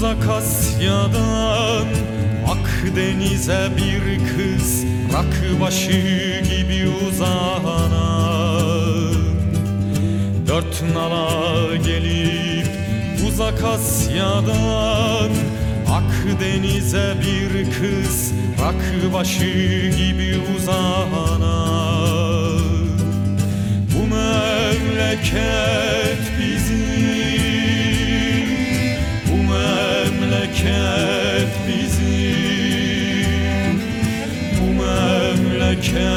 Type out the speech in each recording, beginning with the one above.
Uzak Asya'dan Akdeniz'e bir kız Rakıbaşı gibi uzanan. Dört nala gelip Uzak Asya'dan Akdeniz'e bir kız Rakıbaşı gibi uzanan. Bu memleket bizim memleket bizim. Bu memleket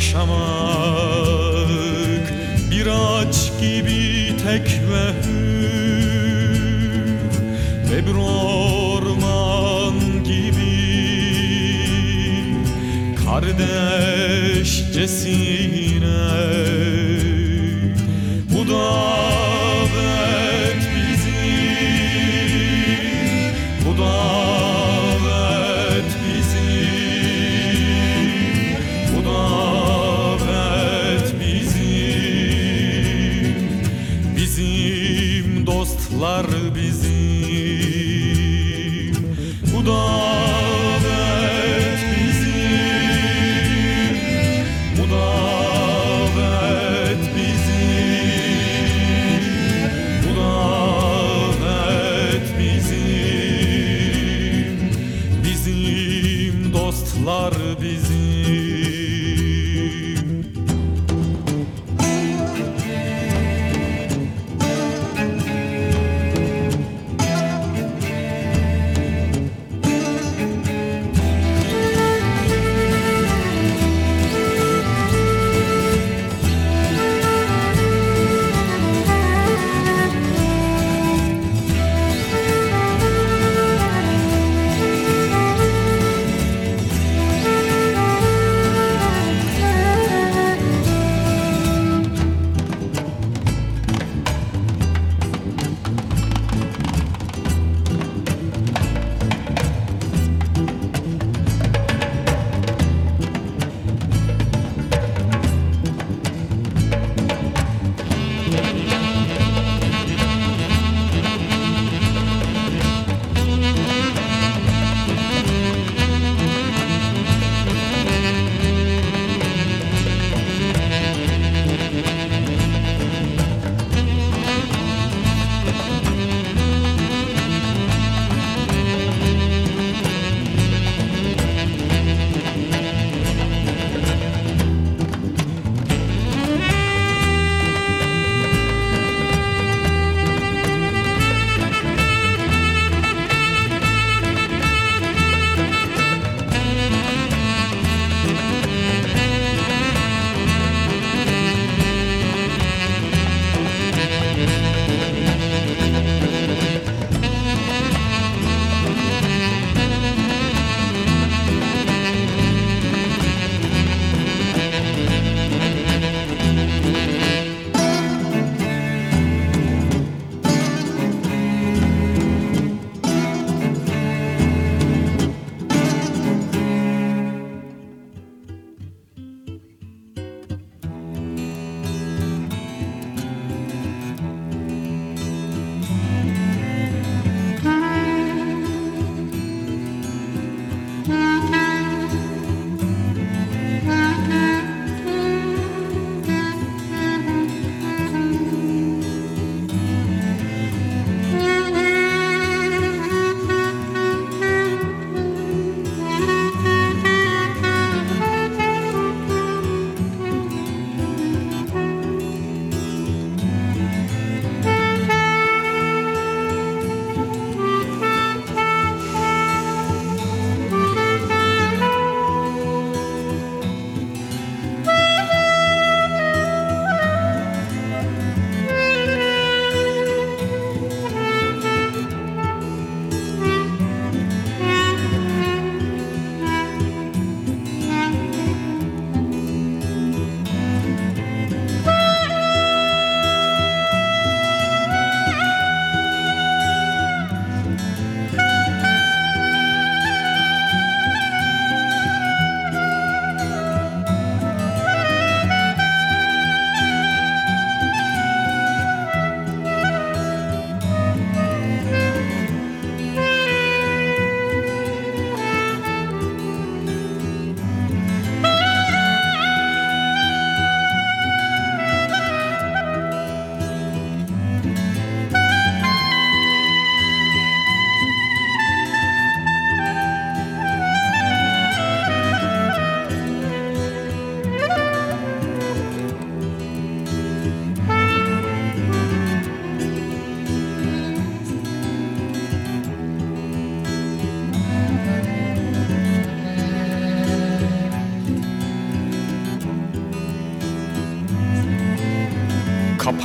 Yaşamak bir ağaç gibi tek ve Ve bir orman gibi kardeşcesine dostlar bizim Bu davet bizim Bu davet bizim Bu davet bizim. Bizim dostlar bizim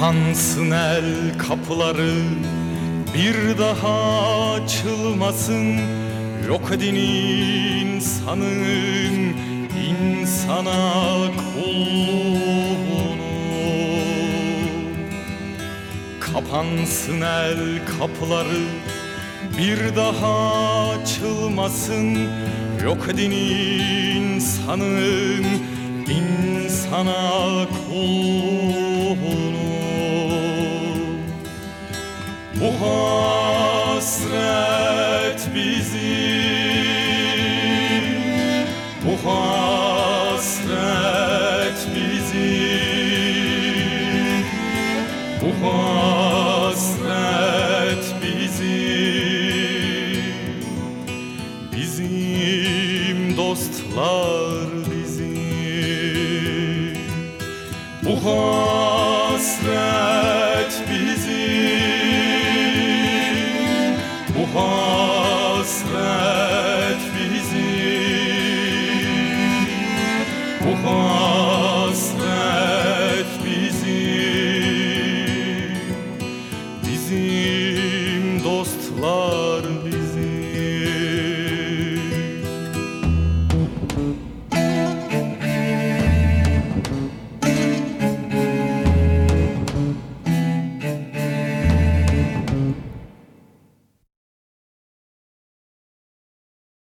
Kapansın el kapıları bir daha açılmasın. Yok edin insanın insana kulluğunu. Kapansın el kapıları bir daha açılmasın. Yok edin insanın insana kulluğunu Bu hasret bizim rastlar bizi